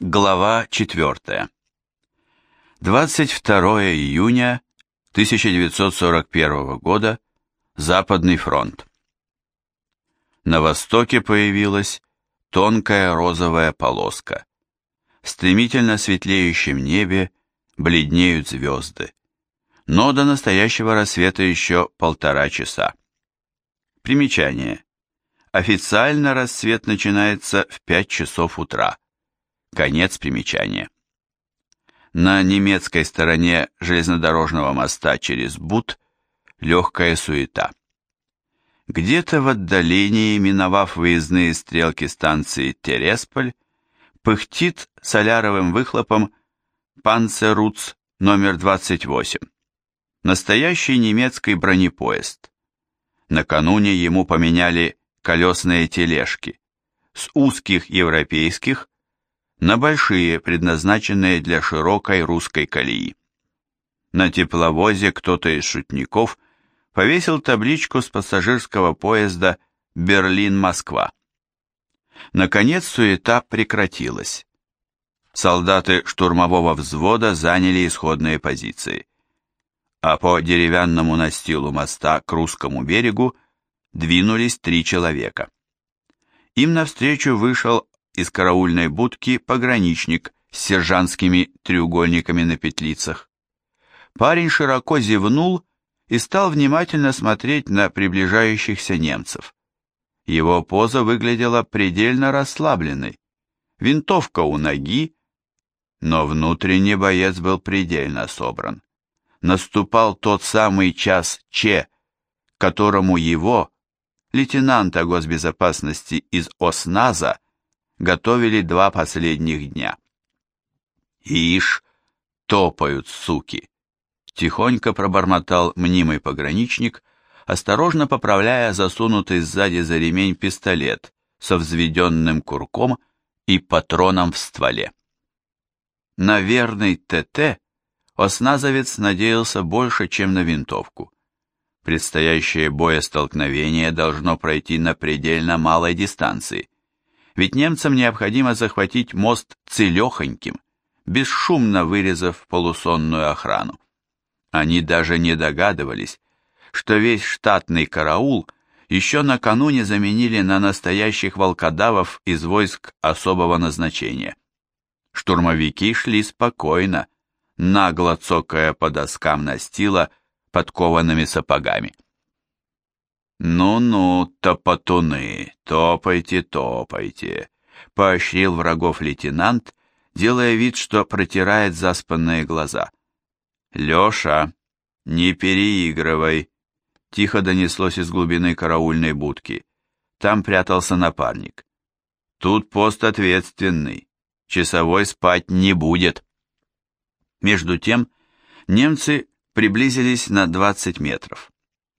Глава 4. 22 июня 1941 года. Западный фронт. На востоке появилась тонкая розовая полоска. В стремительно светлеющем небе бледнеют звезды. Но до настоящего рассвета еще полтора часа. Примечание. Официально рассвет начинается в 5 часов утра. Конец примечания. На немецкой стороне железнодорожного моста через Бут легкая суета. Где-то в отдалении, миновав выездные стрелки станции Тересполь, пыхтит соляровым выхлопом Панцеруц номер 28. Настоящий немецкий бронепоезд. Накануне ему поменяли колесные тележки. С узких европейских на большие, предназначенные для широкой русской колеи. На тепловозе кто-то из шутников повесил табличку с пассажирского поезда Берлин-Москва. Наконец суета прекратилась. Солдаты штурмового взвода заняли исходные позиции. А по деревянному настилу моста к русскому берегу двинулись три человека. Им навстречу вышел из караульной будки пограничник с сержантскими треугольниками на петлицах. Парень широко зевнул и стал внимательно смотреть на приближающихся немцев. Его поза выглядела предельно расслабленной. Винтовка у ноги, но внутренний боец был предельно собран. Наступал тот самый час Че, которому его, лейтенанта госбезопасности из ОСНАЗа, готовили два последних дня. Ишь, топают суки. Тихонько пробормотал мнимый пограничник, осторожно поправляя засунутый сзади за ремень пистолет со взведенным курком и патроном в стволе. На верный ТТ осназовец надеялся больше, чем на винтовку. Предстоящее боестолкновение должно пройти на предельно малой дистанции – ведь немцам необходимо захватить мост целехоньким, бесшумно вырезав полусонную охрану. Они даже не догадывались, что весь штатный караул еще накануне заменили на настоящих волкодавов из войск особого назначения. Штурмовики шли спокойно, нагло цокая по доскам настила подкованными сапогами. «Ну-ну, топотуны, топайте, топайте», — поощрил врагов лейтенант, делая вид, что протирает заспанные глаза. «Леша, не переигрывай», — тихо донеслось из глубины караульной будки. Там прятался напарник. «Тут пост ответственный, часовой спать не будет». Между тем немцы приблизились на 20 метров.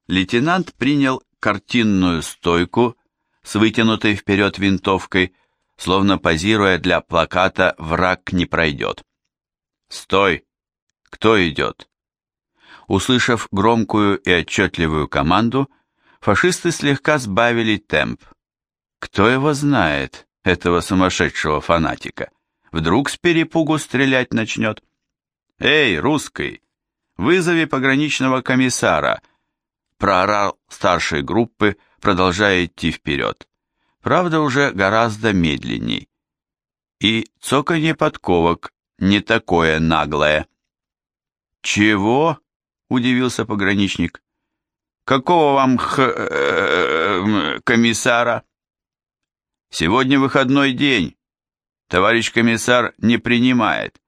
Лейтенант принял картинную стойку с вытянутой вперед винтовкой, словно позируя для плаката «Враг не пройдет». «Стой! Кто идет?» Услышав громкую и отчетливую команду, фашисты слегка сбавили темп. Кто его знает, этого сумасшедшего фанатика? Вдруг с перепугу стрелять начнет? «Эй, русский, вызови пограничного комиссара!» Проорал старшей группы, продолжая идти вперед. Правда, уже гораздо медленней. И цоканье подковок не такое наглое. «Чего?» — удивился пограничник. «Какого вам х... Э, комиссара?» «Сегодня выходной день. Товарищ комиссар не принимает.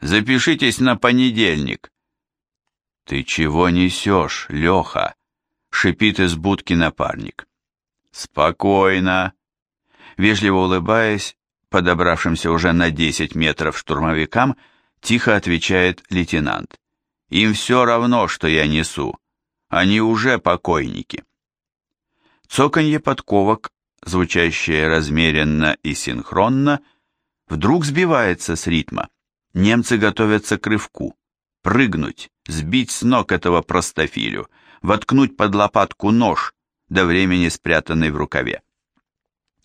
Запишитесь на понедельник». «Ты чего несешь, Леха?» — шипит из будки напарник. «Спокойно!» Вежливо улыбаясь, подобравшимся уже на 10 метров штурмовикам, тихо отвечает лейтенант. «Им все равно, что я несу. Они уже покойники». Цоканье подковок, звучащее размеренно и синхронно, вдруг сбивается с ритма. Немцы готовятся к рывку прыгнуть, сбить с ног этого простофилю, воткнуть под лопатку нож, до времени спрятанный в рукаве.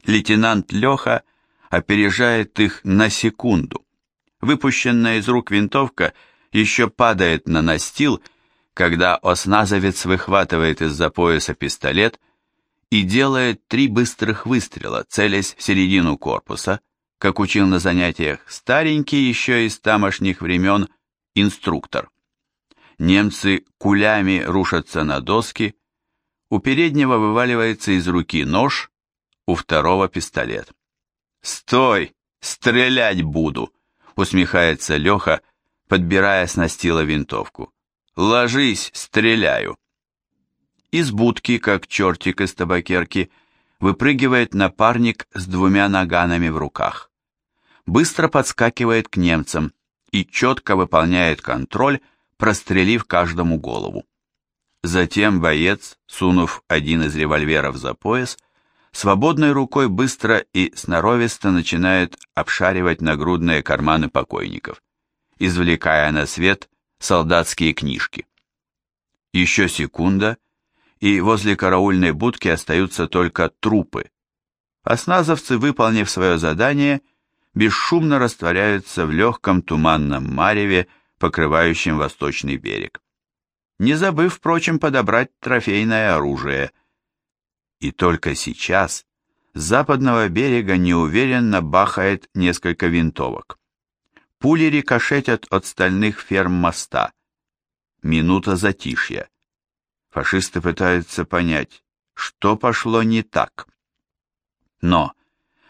Лейтенант Леха опережает их на секунду. Выпущенная из рук винтовка еще падает на настил, когда осназовец выхватывает из-за пояса пистолет и делает три быстрых выстрела, целясь в середину корпуса, как учил на занятиях старенький еще из тамошних времен инструктор. Немцы кулями рушатся на доски, у переднего вываливается из руки нож, у второго пистолет. «Стой! Стрелять буду!» — усмехается Леха, подбирая с настила винтовку. «Ложись, стреляю!» Из будки, как чертик из табакерки, выпрыгивает напарник с двумя наганами в руках. Быстро подскакивает к немцам и четко выполняет контроль, прострелив каждому голову. Затем боец, сунув один из револьверов за пояс, свободной рукой быстро и сноровисто начинает обшаривать нагрудные карманы покойников, извлекая на свет солдатские книжки. Еще секунда, и возле караульной будки остаются только трупы. Осназовцы, выполнив свое задание, бесшумно растворяются в легком туманном мареве, покрывающем восточный берег. Не забыв, впрочем, подобрать трофейное оружие. И только сейчас с западного берега неуверенно бахает несколько винтовок. Пули рикошетят от стальных ферм моста. Минута затишья. Фашисты пытаются понять, что пошло не так. Но,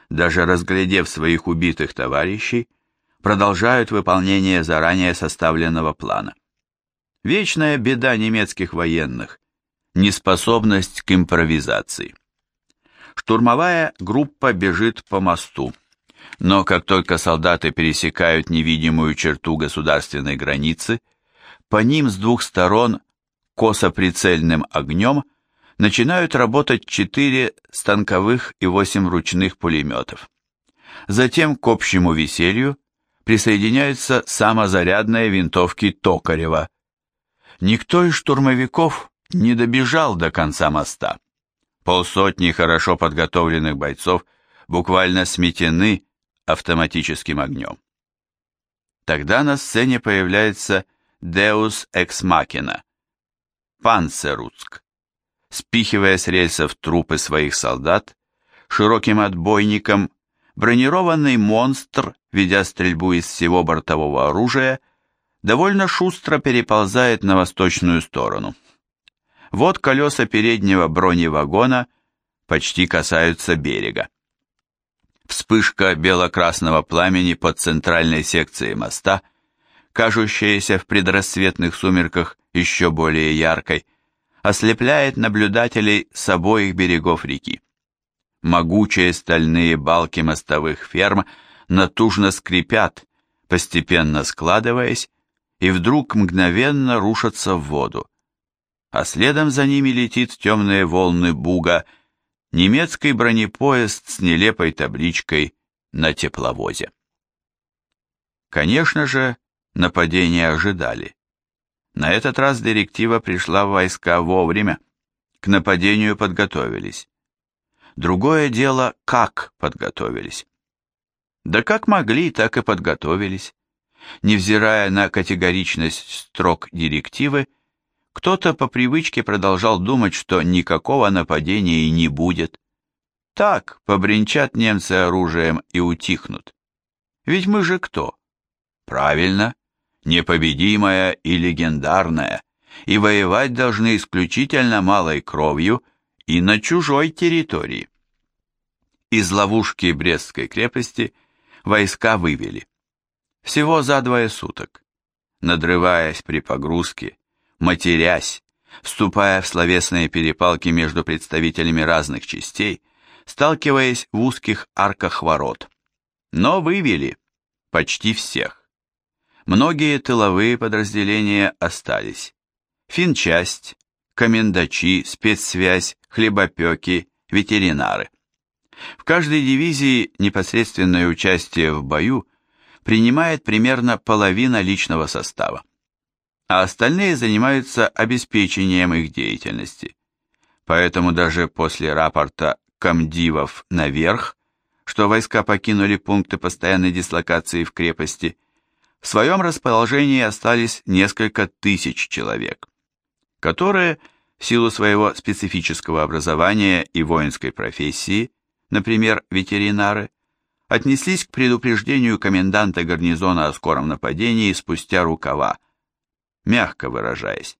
даже разглядев своих убитых товарищей, продолжают выполнение заранее составленного плана. Вечная беда немецких военных – неспособность к импровизации. Штурмовая группа бежит по мосту, но как только солдаты пересекают невидимую черту государственной границы, по ним с двух сторон косо-прицельным огнем начинают работать четыре станковых и восемь ручных пулеметов. Затем к общему веселью присоединяются самозарядные винтовки Токарева. Никто из штурмовиков не добежал до конца моста. Полсотни хорошо подготовленных бойцов буквально сметены автоматическим огнем. Тогда на сцене появляется Deus Ex Machina, Панцеруцк. Спихивая с рельсов трупы своих солдат, широким отбойником бронированный монстр, ведя стрельбу из всего бортового оружия, довольно шустро переползает на восточную сторону. Вот колеса переднего броневагона почти касаются берега. Вспышка бело-красного пламени под центральной секцией моста, кажущаяся в предрассветных сумерках еще более яркой, ослепляет наблюдателей с обоих берегов реки. Могучие стальные балки мостовых ферм натужно скрипят, постепенно складываясь, и вдруг мгновенно рушатся в воду. А следом за ними летит темные волны буга, немецкий бронепоезд с нелепой табличкой на тепловозе. Конечно же, нападения ожидали. На этот раз директива пришла в войска вовремя, к нападению подготовились. Другое дело, как подготовились. Да как могли, так и подготовились. Невзирая на категоричность строк директивы, кто-то по привычке продолжал думать, что никакого нападения и не будет. Так, побренчат немцы оружием и утихнут. Ведь мы же кто? Правильно, непобедимая и легендарная, и воевать должны исключительно малой кровью – и на чужой территории. Из ловушки Брестской крепости войска вывели. Всего за двое суток. Надрываясь при погрузке, матерясь, вступая в словесные перепалки между представителями разных частей, сталкиваясь в узких арках ворот. Но вывели почти всех. Многие тыловые подразделения остались. Финчасть, комендачи, спецсвязь, хлебопеки, ветеринары. В каждой дивизии непосредственное участие в бою принимает примерно половина личного состава, а остальные занимаются обеспечением их деятельности. Поэтому даже после рапорта комдивов наверх что войска покинули пункты постоянной дислокации в крепости, в своем расположении остались несколько тысяч человек, которые, в силу своего специфического образования и воинской профессии, например, ветеринары, отнеслись к предупреждению коменданта гарнизона о скором нападении спустя рукава, мягко выражаясь.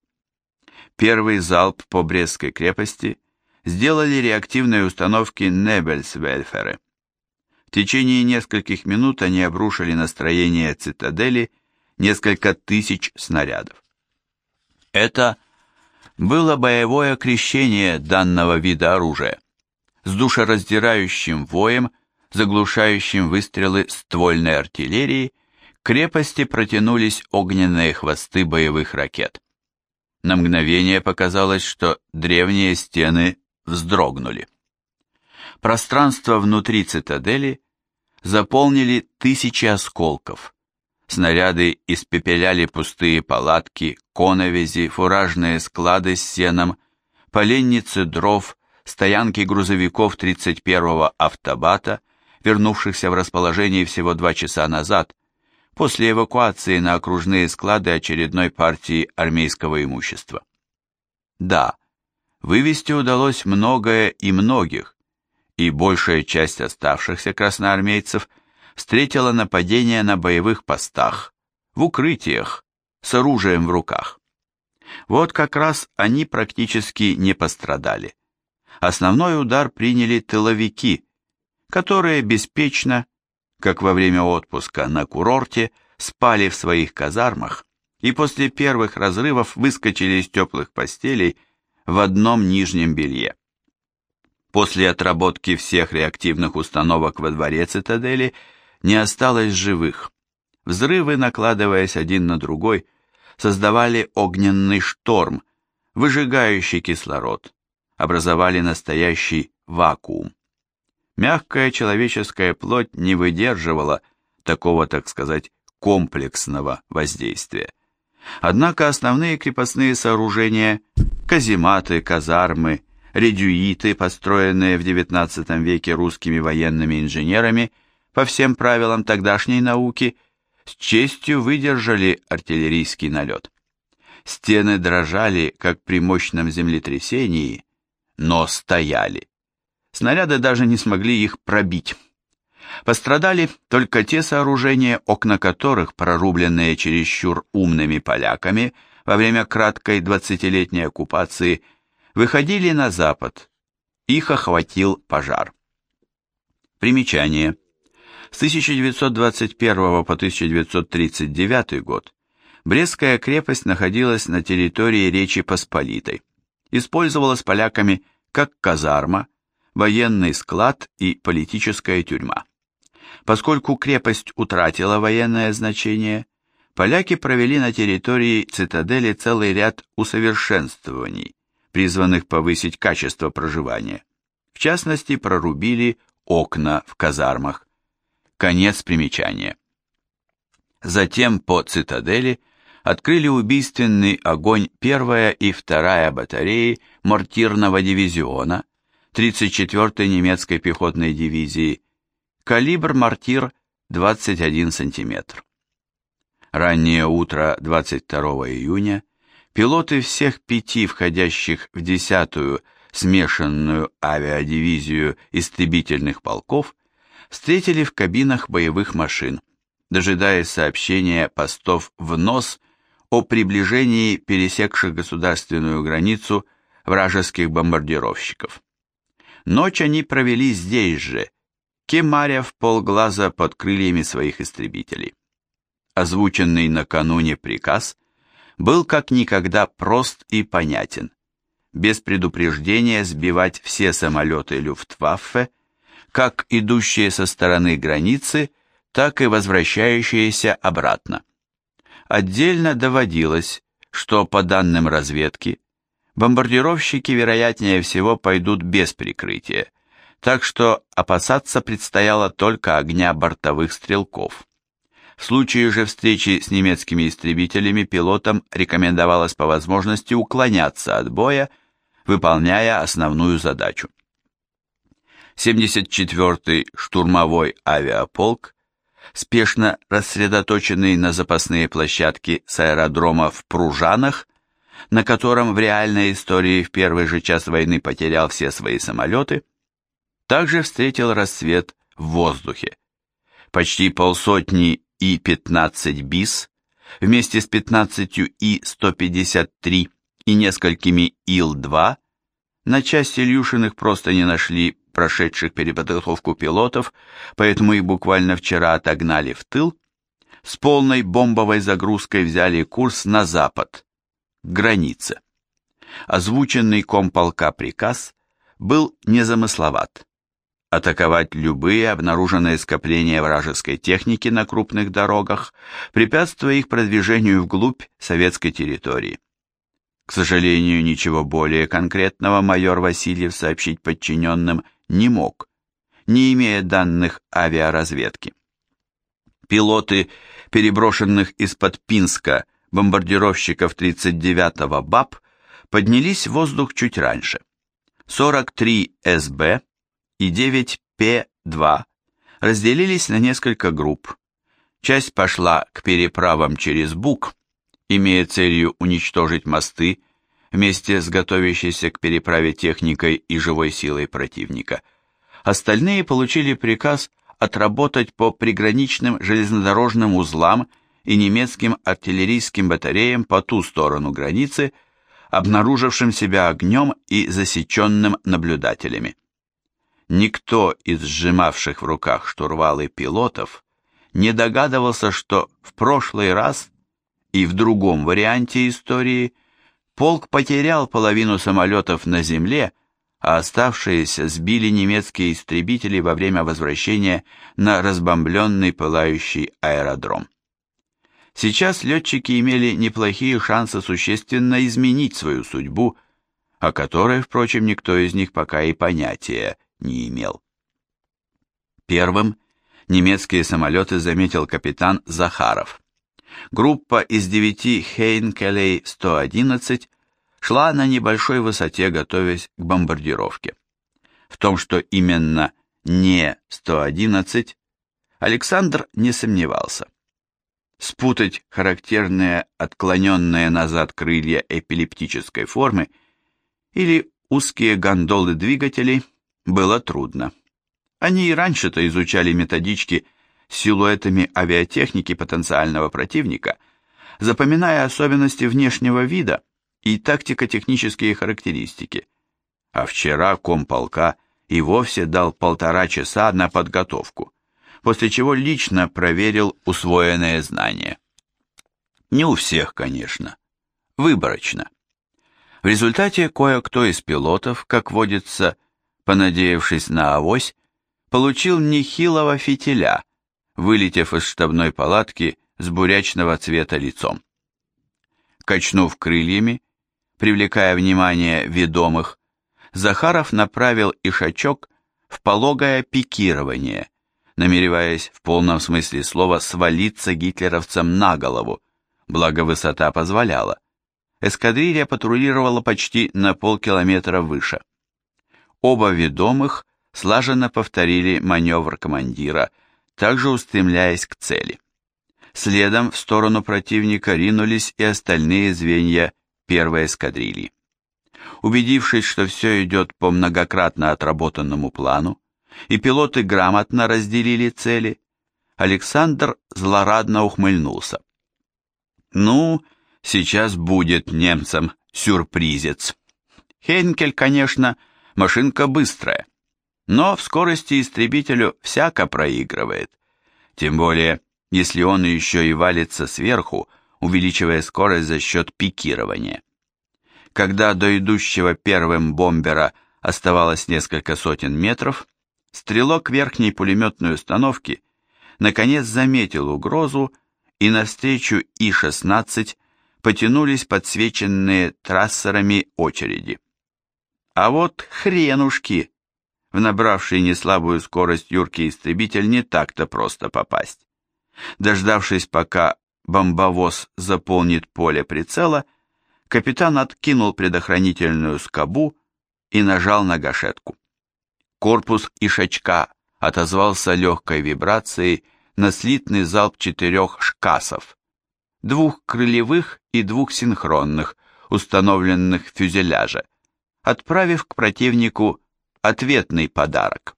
Первый залп по Брестской крепости сделали реактивные установки Небельсвельферы. В течение нескольких минут они обрушили настроение цитадели несколько тысяч снарядов. Это было боевое крещение данного вида оружия с душераздирающим воем, заглушающим выстрелы ствольной артиллерии, крепости протянулись огненные хвосты боевых ракет. На мгновение показалось, что древние стены вздрогнули. Пространство внутри цитадели заполнили тысячи осколков. Снаряды испепеляли пустые палатки, коновизи, фуражные склады с сеном, поленницы дров, стоянки грузовиков 31-го автобата, вернувшихся в расположение всего два часа назад, после эвакуации на окружные склады очередной партии армейского имущества. Да, вывести удалось многое и многих, и большая часть оставшихся красноармейцев встретила нападение на боевых постах, в укрытиях, с оружием в руках. Вот как раз они практически не пострадали. Основной удар приняли тыловики, которые беспечно, как во время отпуска на курорте, спали в своих казармах и после первых разрывов выскочили из теплых постелей в одном нижнем белье. После отработки всех реактивных установок во дворе цитадели не осталось живых. Взрывы, накладываясь один на другой, создавали огненный шторм, выжигающий кислород, образовали настоящий вакуум. Мягкая человеческая плоть не выдерживала такого, так сказать, комплексного воздействия. Однако основные крепостные сооружения, казематы, казармы, редюиты, построенные в XIX веке русскими военными инженерами по всем правилам тогдашней науки, с честью выдержали артиллерийский налет. Стены дрожали, как при мощном землетрясении, но стояли. Снаряды даже не смогли их пробить. Пострадали только те сооружения, окна которых, прорубленные чересчур умными поляками во время краткой двадцатилетней оккупации, выходили на запад. Их охватил пожар. Примечание. С 1921 по 1939 год Брестская крепость находилась на территории Речи Посполитой. Использовалась поляками как казарма, военный склад и политическая тюрьма. Поскольку крепость утратила военное значение, поляки провели на территории цитадели целый ряд усовершенствований, призванных повысить качество проживания. В частности, прорубили окна в казармах. Конец примечания. Затем по цитадели открыли убийственный огонь первая и вторая батареи мортирного дивизиона 34-й немецкой пехотной дивизии, калибр мортир 21 см. Раннее утро 22 июня Пилоты всех пяти входящих в десятую смешанную авиадивизию истребительных полков встретили в кабинах боевых машин, дожидаясь сообщения постов в нос о приближении пересекших государственную границу вражеских бомбардировщиков. Ночь они провели здесь же, кемаря в полглаза под крыльями своих истребителей. Озвученный накануне приказ – был как никогда прост и понятен. Без предупреждения сбивать все самолеты Люфтваффе, как идущие со стороны границы, так и возвращающиеся обратно. Отдельно доводилось, что по данным разведки, бомбардировщики вероятнее всего пойдут без прикрытия, так что опасаться предстояло только огня бортовых стрелков. В случае же встречи с немецкими истребителями пилотам рекомендовалось по возможности уклоняться от боя, выполняя основную задачу. 74-й штурмовой авиаполк, спешно рассредоточенный на запасные площадки с аэродрома в Пружанах, на котором в реальной истории в первый же час войны потерял все свои самолеты, также встретил рассвет в воздухе. Почти полсотни И-15 БИС вместе с 15 И-153 и несколькими Ил-2 на части Илюшиных просто не нашли прошедших переподготовку пилотов, поэтому их буквально вчера отогнали в тыл, с полной бомбовой загрузкой взяли курс на запад, к границе. Озвученный комполка приказ был незамысловат. Атаковать любые обнаруженные скопления вражеской техники на крупных дорогах, препятствуя их продвижению вглубь советской территории. К сожалению, ничего более конкретного майор Васильев сообщить подчиненным не мог, не имея данных авиаразведки. Пилоты, переброшенных из-под Пинска бомбардировщиков 39-го БАП, поднялись в воздух чуть раньше. 43 СБ и 9 П-2 разделились на несколько групп. Часть пошла к переправам через Буг, имея целью уничтожить мосты вместе с готовящейся к переправе техникой и живой силой противника. Остальные получили приказ отработать по приграничным железнодорожным узлам и немецким артиллерийским батареям по ту сторону границы, обнаружившим себя огнем и засеченным наблюдателями. Никто из сжимавших в руках штурвалы пилотов не догадывался, что в прошлый раз и в другом варианте истории – Полк потерял половину самолетов на земле, а оставшиеся сбили немецкие истребители во время возвращения на разбомбленный пылающий аэродром. Сейчас летчики имели неплохие шансы существенно изменить свою судьбу, о которой, впрочем, никто из них пока и понятия не имел. Первым немецкие самолеты заметил капитан Захаров. Группа из девяти Хейнкелей-111 шла на небольшой высоте, готовясь к бомбардировке. В том, что именно не 111, Александр не сомневался. Спутать характерные отклоненные назад крылья эпилептической формы или узкие гондолы двигателей было трудно. Они и раньше-то изучали методички силуэтами авиатехники потенциального противника, запоминая особенности внешнего вида и тактико-технические характеристики. А вчера комполка и вовсе дал полтора часа на подготовку, после чего лично проверил усвоенные знания. Не у всех, конечно. Выборочно. В результате кое-кто из пилотов, как водится, понадеявшись на авось, получил нехилого фитиля, вылетев из штабной палатки с бурячного цвета лицом. Качнув крыльями, привлекая внимание ведомых, Захаров направил Ишачок в пологое пикирование, намереваясь в полном смысле слова свалиться гитлеровцам на голову, благо высота позволяла. Эскадрилья патрулировала почти на полкилометра выше. Оба ведомых слаженно повторили маневр командира – также устремляясь к цели. Следом в сторону противника ринулись и остальные звенья первой эскадрильи. Убедившись, что все идет по многократно отработанному плану, и пилоты грамотно разделили цели, Александр злорадно ухмыльнулся. «Ну, сейчас будет немцам сюрпризец. Хейнкель, конечно, машинка быстрая, но в скорости истребителю всяко проигрывает. Тем более, если он еще и валится сверху, увеличивая скорость за счет пикирования. Когда до идущего первым бомбера оставалось несколько сотен метров, стрелок верхней пулеметной установки наконец заметил угрозу, и навстречу И-16 потянулись подсвеченные трассерами очереди. А вот хренушки! В набравший неслабую скорость юркий истребитель не так-то просто попасть. Дождавшись, пока бомбовоз заполнит поле прицела, капитан откинул предохранительную скобу и нажал на гашетку. корпус Ишачка отозвался легкой вибрацией на слитный залп четырех шкасов, двух крылевых и двух синхронных, установленных в фюзеляже, отправив к противнику ответный подарок.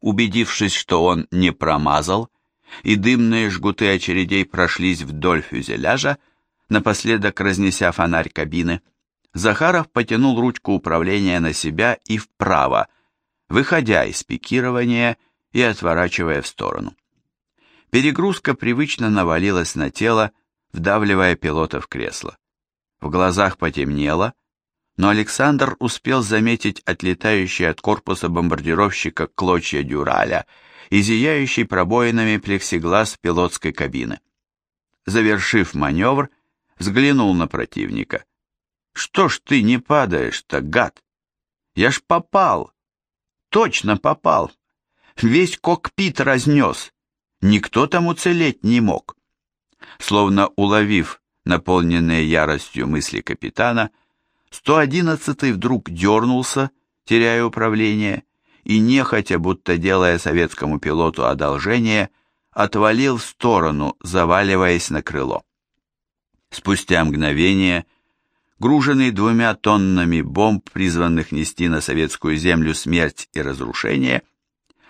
Убедившись, что он не промазал, и дымные жгуты очередей прошлись вдоль фюзеляжа, напоследок разнеся фонарь кабины, Захаров потянул ручку управления на себя и вправо, выходя из пикирования и отворачивая в сторону. Перегрузка привычно навалилась на тело, вдавливая пилота в кресло. В глазах потемнело, но Александр успел заметить отлетающие от корпуса бомбардировщика клочья дюраля и зияющий пробоинами плексиглаз пилотской кабины. Завершив маневр, взглянул на противника. «Что ж ты не падаешь-то, гад? Я ж попал! Точно попал! Весь кокпит разнес! Никто там уцелеть не мог!» Словно уловив наполненные яростью мысли капитана, 111-й вдруг дернулся, теряя управление, и нехотя, будто делая советскому пилоту одолжение, отвалил в сторону, заваливаясь на крыло. Спустя мгновение, груженный двумя тоннами бомб, призванных нести на советскую землю смерть и разрушение,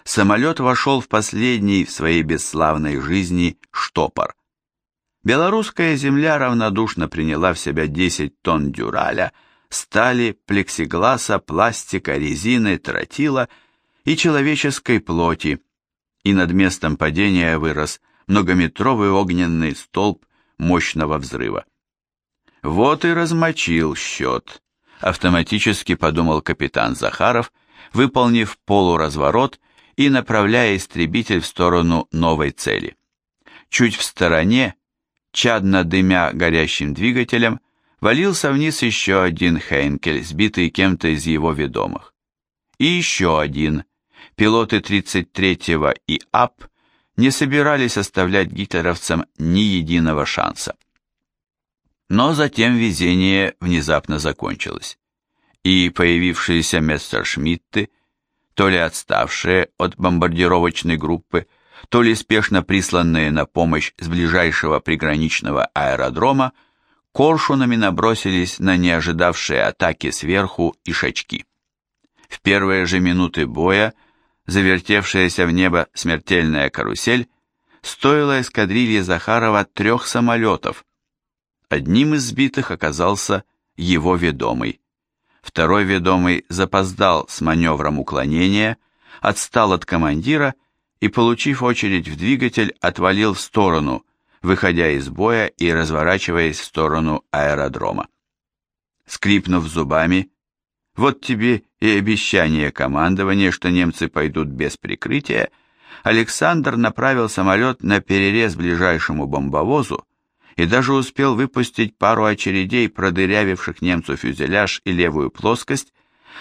самолет вошел в последний в своей бесславной жизни штопор. Белорусская земля равнодушно приняла в себя 10 тонн дюраля, стали, плексигласа, пластика, резины, тротила и человеческой плоти, и над местом падения вырос многометровый огненный столб мощного взрыва. Вот и размочил счет, автоматически подумал капитан Захаров, выполнив полуразворот и направляя истребитель в сторону новой цели. Чуть в стороне, чадно дымя горящим двигателем, валился вниз еще один Хейнкель, сбитый кем-то из его ведомых. И еще один. Пилоты 33-го и АП не собирались оставлять гитлеровцам ни единого шанса. Но затем везение внезапно закончилось, и появившиеся мессершмитты, то ли отставшие от бомбардировочной группы, то ли спешно присланные на помощь с ближайшего приграничного аэродрома, коршунами набросились на неожидавшие атаки сверху и шачки. В первые же минуты боя завертевшаяся в небо смертельная карусель стоила эскадрилье Захарова трех самолетов. Одним из сбитых оказался его ведомый. Второй ведомый запоздал с маневром уклонения, отстал от командира и, получив очередь в двигатель, отвалил в сторону, выходя из боя и разворачиваясь в сторону аэродрома. Скрипнув зубами, вот тебе и обещание командования, что немцы пойдут без прикрытия, Александр направил самолет на перерез ближайшему бомбовозу и даже успел выпустить пару очередей, продырявивших немцу фюзеляж и левую плоскость,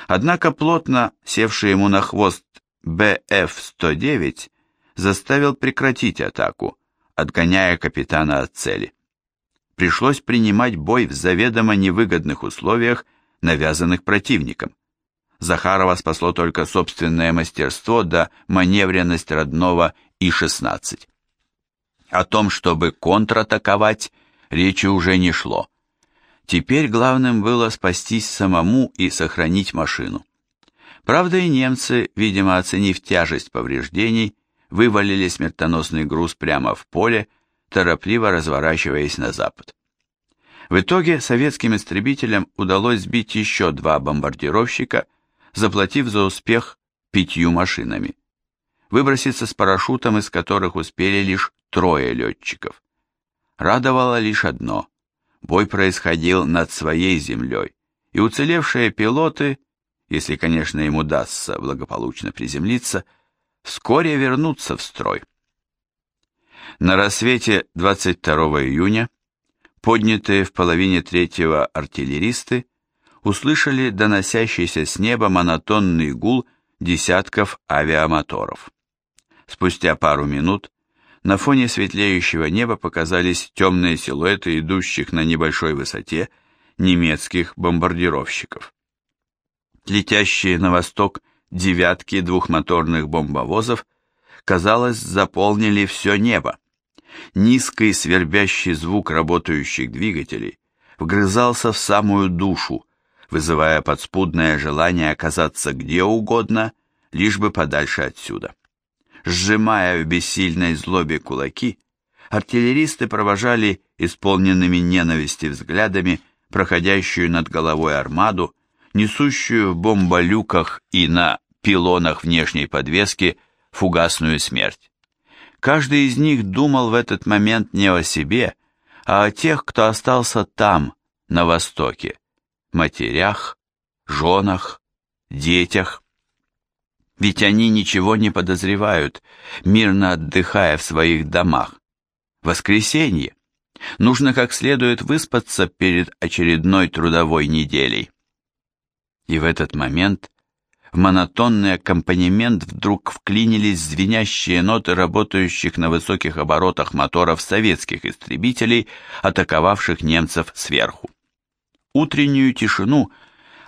однако плотно севший ему на хвост БФ-109 заставил прекратить атаку, отгоняя капитана от цели. Пришлось принимать бой в заведомо невыгодных условиях, навязанных противником. Захарова спасло только собственное мастерство да маневренность родного И-16. О том, чтобы контратаковать, речи уже не шло. Теперь главным было спастись самому и сохранить машину. Правда и немцы, видимо оценив тяжесть повреждений, вывалили смертоносный груз прямо в поле, торопливо разворачиваясь на запад. В итоге советским истребителям удалось сбить еще два бомбардировщика, заплатив за успех пятью машинами. Выброситься с парашютом, из которых успели лишь трое летчиков. Радовало лишь одно – бой происходил над своей землей, и уцелевшие пилоты, если, конечно, им удастся благополучно приземлиться – вскоре вернуться в строй. На рассвете 22 июня поднятые в половине третьего артиллеристы услышали доносящийся с неба монотонный гул десятков авиамоторов. Спустя пару минут на фоне светлеющего неба показались темные силуэты идущих на небольшой высоте немецких бомбардировщиков. Летящие на восток девятки двухмоторных бомбовозов, казалось, заполнили все небо. Низкий свербящий звук работающих двигателей вгрызался в самую душу, вызывая подспудное желание оказаться где угодно, лишь бы подальше отсюда. Сжимая в бессильной злобе кулаки, артиллеристы провожали исполненными ненависти взглядами проходящую над головой армаду, несущую в бомболюках и на пилонах внешней подвески фугасную смерть. Каждый из них думал в этот момент не о себе, а о тех, кто остался там, на востоке, матерях, женах, детях. Ведь они ничего не подозревают, мирно отдыхая в своих домах. Воскресенье. Нужно как следует выспаться перед очередной трудовой неделей. И в этот момент в монотонный аккомпанемент вдруг вклинились звенящие ноты работающих на высоких оборотах моторов советских истребителей, атаковавших немцев сверху. Утреннюю тишину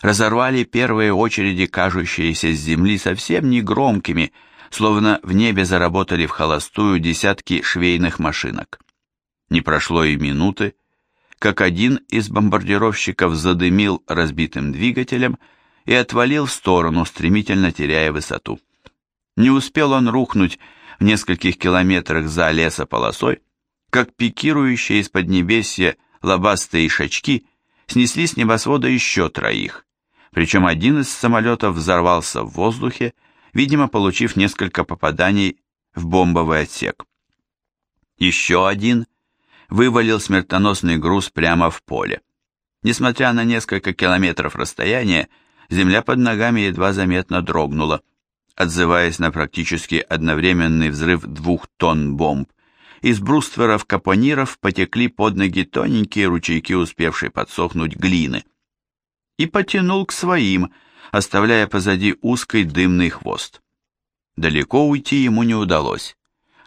разорвали первые очереди, кажущиеся с земли совсем негромкими, словно в небе заработали в холостую десятки швейных машинок. Не прошло и минуты, как один из бомбардировщиков задымил разбитым двигателем и отвалил в сторону, стремительно теряя высоту. Не успел он рухнуть в нескольких километрах за лесополосой, как пикирующие из поднебесья лобастые шачки снесли с небосвода еще троих, причем один из самолетов взорвался в воздухе, видимо, получив несколько попаданий в бомбовый отсек. Еще один вывалил смертоносный груз прямо в поле. Несмотря на несколько километров расстояния, земля под ногами едва заметно дрогнула, отзываясь на практически одновременный взрыв двух тонн бомб. Из брустверов капониров потекли под ноги тоненькие ручейки, успевшие подсохнуть глины. И потянул к своим, оставляя позади узкий дымный хвост. Далеко уйти ему не удалось.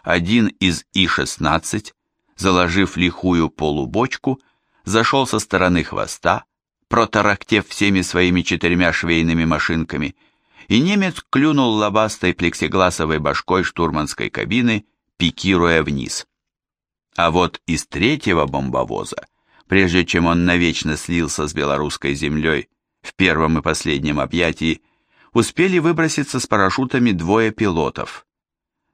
Один из И-16, заложив лихую полубочку, зашел со стороны хвоста, протарактев всеми своими четырьмя швейными машинками, и немец клюнул лобастой плексигласовой башкой штурманской кабины, пикируя вниз. А вот из третьего бомбовоза, прежде чем он навечно слился с белорусской землей в первом и последнем объятии, успели выброситься с парашютами двое пилотов.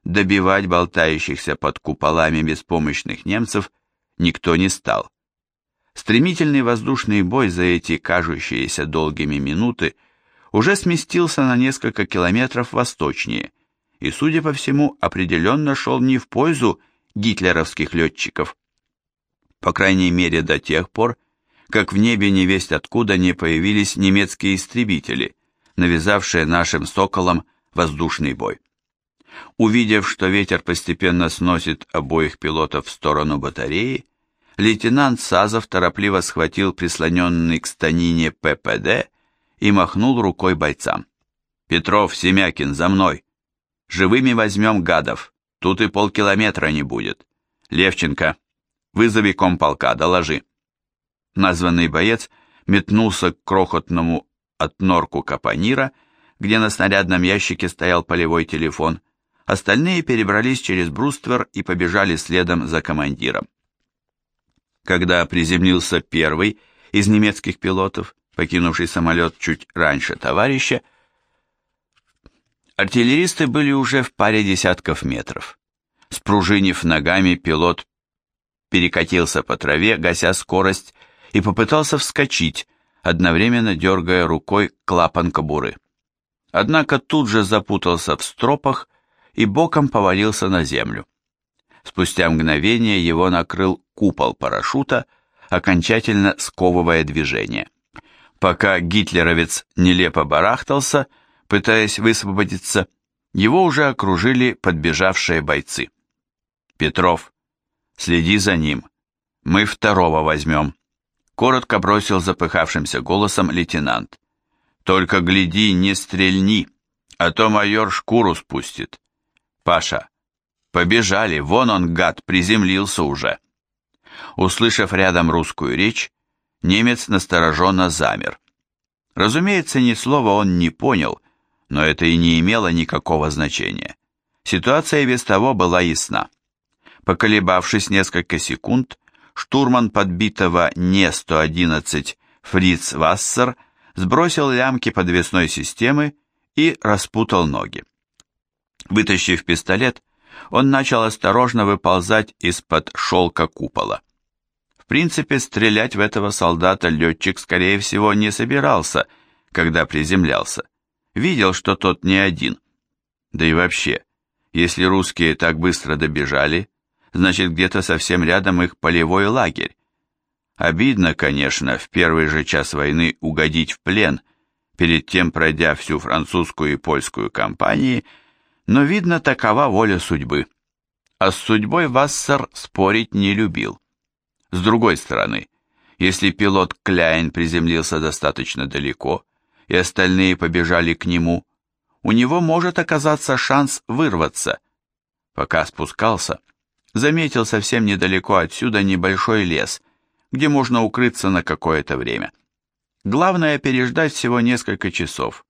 Добивать болтающихся под куполами беспомощных немцев никто не стал. Стремительный воздушный бой за эти кажущиеся долгими минуты уже сместился на несколько километров восточнее и, судя по всему, определенно шел не в пользу гитлеровских летчиков. По крайней мере до тех пор, как в небе невесть откуда не появились немецкие истребители, навязавшие нашим «Соколам» воздушный бой. Увидев, что ветер постепенно сносит обоих пилотов в сторону батареи, лейтенант Сазов торопливо схватил прислоненный к станине ППД и махнул рукой бойцам. «Петров, Семякин, за мной! Живыми возьмем гадов, тут и полкилометра не будет. Левченко, вызови комполка, доложи». Названный боец метнулся к крохотному отнорку капонира, где на снарядном ящике стоял полевой телефон. Остальные перебрались через бруствер и побежали следом за командиром. Когда приземлился первый из немецких пилотов, покинувший самолет чуть раньше товарища, артиллеристы были уже в паре десятков метров. Спружинив ногами, пилот перекатился по траве, гася скорость, и попытался вскочить, одновременно дергая рукой клапан кобуры. Однако тут же запутался в стропах и боком повалился на землю. Спустя мгновение его накрыл купол парашюта, окончательно сковывая движение. Пока гитлеровец нелепо барахтался, пытаясь высвободиться, его уже окружили подбежавшие бойцы. «Петров, следи за ним. Мы второго возьмем», — коротко бросил запыхавшимся голосом лейтенант. «Только гляди, не стрельни, а то майор шкуру спустит. Паша, Побежали, вон он, гад, приземлился уже. Услышав рядом русскую речь, немец настороженно замер. Разумеется, ни слова он не понял, Но это и не имело никакого значения. Ситуация без того была ясна. Поколебавшись несколько секунд, штурман подбитого Не-111 Фриц Вассер сбросил лямки подвесной системы и распутал ноги. Вытащив пистолет, он начал осторожно выползать из-под шелка купола. В принципе, стрелять в этого солдата летчик, скорее всего, не собирался, когда приземлялся. Видел, что тот не один. Да и вообще, если русские так быстро добежали, значит где-то совсем рядом их полевой лагерь. Обидно, конечно, в первый же час войны угодить в плен, перед тем пройдя всю французскую и польскую кампании, но, видно, такова воля судьбы. А с судьбой Вассер спорить не любил. С другой стороны, если пилот Кляйн приземлился достаточно далеко, и остальные побежали к нему, у него может оказаться шанс вырваться. Пока спускался, заметил совсем недалеко отсюда небольшой лес, где можно укрыться на какое-то время. Главное переждать всего несколько часов.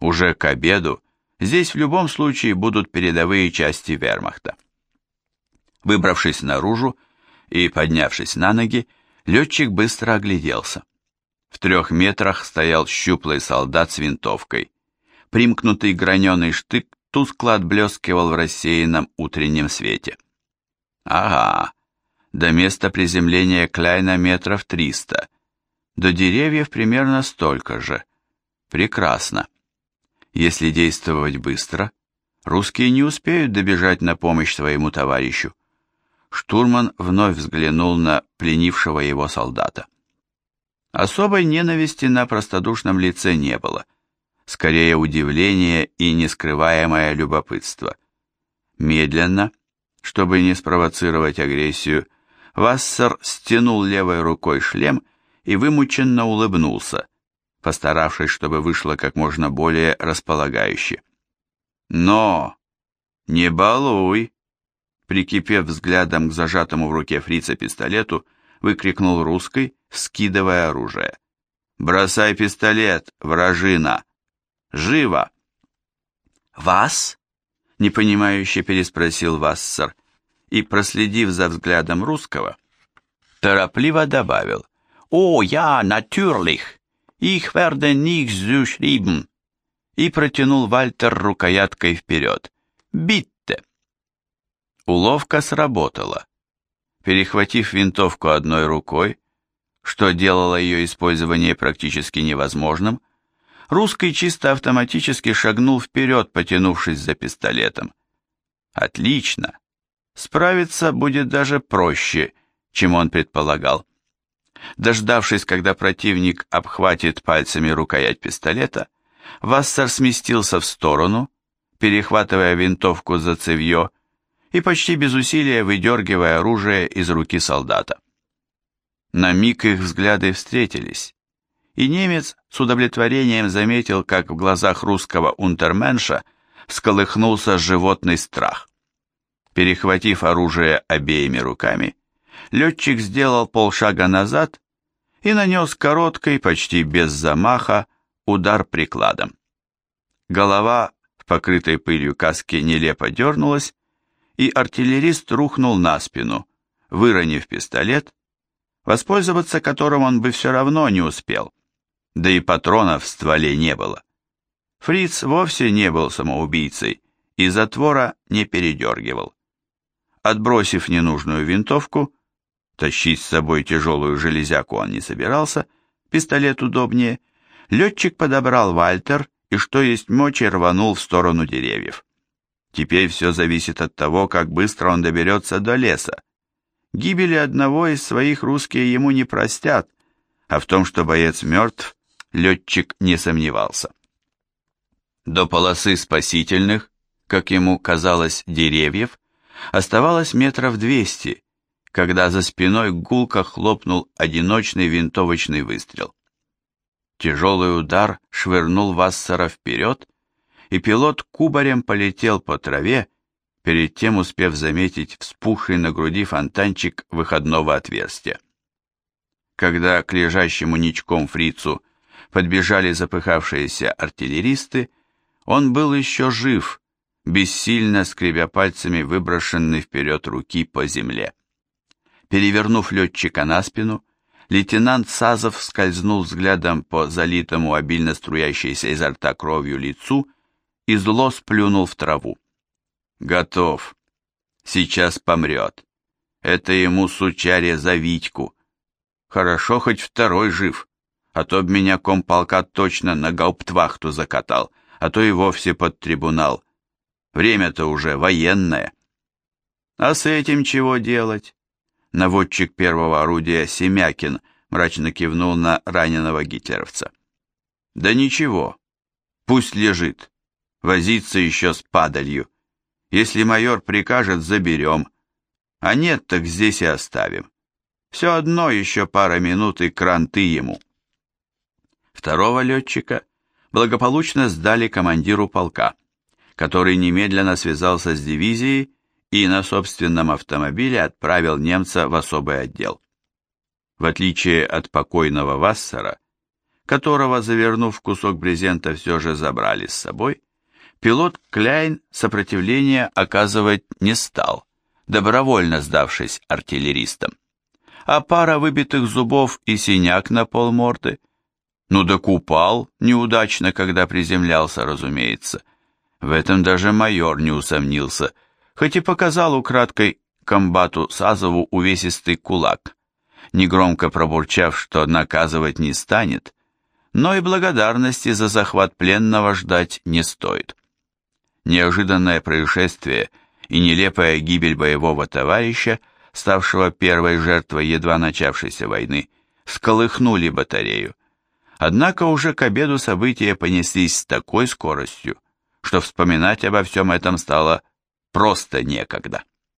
Уже к обеду здесь в любом случае будут передовые части вермахта. Выбравшись наружу и поднявшись на ноги, летчик быстро огляделся. В трех метрах стоял щуплый солдат с винтовкой. Примкнутый граненый штык тускло отблескивал в рассеянном утреннем свете. Ага, до места приземления Кляйна метров триста. До деревьев примерно столько же. Прекрасно. Если действовать быстро, русские не успеют добежать на помощь своему товарищу. Штурман вновь взглянул на пленившего его солдата. Особой ненависти на простодушном лице не было, скорее удивление и нескрываемое любопытство. Медленно, чтобы не спровоцировать агрессию, Вассер стянул левой рукой шлем и вымученно улыбнулся, постаравшись, чтобы вышло как можно более располагающе. «Но! Не балуй!» Прикипев взглядом к зажатому в руке фрица пистолету, выкрикнул русский, скидывая оружие. «Бросай пистолет, вражина! Живо!» «Вас?» непонимающе переспросил Вассер и, проследив за взглядом русского, торопливо добавил «О, я, natürlich! Ich werde nicht zuschreiben!» и протянул Вальтер рукояткой вперед. «Битте!» Уловка сработала. Перехватив винтовку одной рукой, что делало ее использование практически невозможным, Русский чисто автоматически шагнул вперед, потянувшись за пистолетом. Отлично. Справиться будет даже проще, чем он предполагал. Дождавшись, когда противник обхватит пальцами рукоять пистолета, Вассер сместился в сторону, перехватывая винтовку за цевье и почти без усилия выдергивая оружие из руки солдата. На миг их взгляды встретились, и немец с удовлетворением заметил, как в глазах русского унтерменша всколыхнулся животный страх. Перехватив оружие обеими руками, летчик сделал полшага назад и нанес короткий, почти без замаха, удар прикладом. Голова в покрытой пылью каске нелепо дернулась, и артиллерист рухнул на спину, выронив пистолет, воспользоваться которым он бы все равно не успел да и патронов в стволе не было. Фриц вовсе не был самоубийцей и затвора не передергивал. Отбросив ненужную винтовку, тащить с собой тяжелую железяку он не собирался, пистолет удобнее, летчик подобрал Вальтер и что есть мочи рванул в сторону деревьев. Теперь все зависит от того, как быстро он доберется до леса. Гибели одного из своих русские ему не простят, а в том, что боец мертв, летчик не сомневался. До полосы спасительных, как ему казалось, деревьев, оставалось метров двести, когда за спиной гулко хлопнул одиночный винтовочный выстрел. Тяжелый удар швырнул Вассера вперед, и пилот кубарем полетел по траве, перед тем успев заметить вспухший на груди фонтанчик выходного отверстия. Когда к лежащему ничком фрицу подбежали запыхавшиеся артиллеристы, Он был еще жив, бессильно скребя пальцами выброшенный вперед руки по земле. Перевернув летчика на спину, лейтенант Сазов скользнул взглядом по залитому обильно струящейся изо рта кровью лицу и зло сплюнул в траву. «Готов. Сейчас помрет. Это ему сучаре за Витьку. Хорошо, хоть второй жив, а то б меня комполка точно на гауптвахту закатал, а то и вовсе под трибунал. Время-то уже военное». «А с этим чего делать?» Наводчик первого орудия Семякин мрачно кивнул на раненого гитлеровца. «Да ничего, пусть лежит, возиться еще с падалью. Если майор прикажет, заберем, а нет, так здесь и оставим. Все одно еще пара минут и кранты ему». Второго летчика благополучно сдали командиру полка, который немедленно связался с дивизией и на собственном автомобиле отправил немца в особый отдел. В отличие от покойного Вассера, которого, завернув кусок брезента, все же забрали с собой, пилот Кляйн сопротивления оказывать не стал, добровольно сдавшись артиллеристам. А пара выбитых зубов и синяк на полморды, ну да купал неудачно, когда приземлялся, разумеется. В этом даже майор не усомнился – хоть и показал украдкой комбату Сазову увесистый кулак, негромко пробурчав, что наказывать не станет, но и благодарности за захват пленного ждать не стоит. Неожиданное происшествие и нелепая гибель боевого товарища, ставшего первой жертвой едва начавшейся войны, всколыхнули батарею. Однако уже к обеду события понеслись с такой скоростью, что вспоминать обо всем этом стало просто некогда.